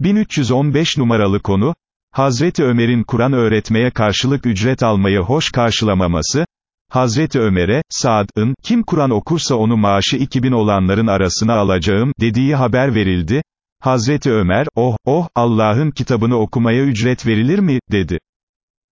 1315 numaralı konu, Hazreti Ömer'in Kur'an öğretmeye karşılık ücret almayı hoş karşılamaması, Hazreti Ömer'e, Sa'd'ın, kim Kur'an okursa onu maaşı 2000 olanların arasına alacağım, dediği haber verildi, Hazreti Ömer, oh, oh, Allah'ın kitabını okumaya ücret verilir mi, dedi.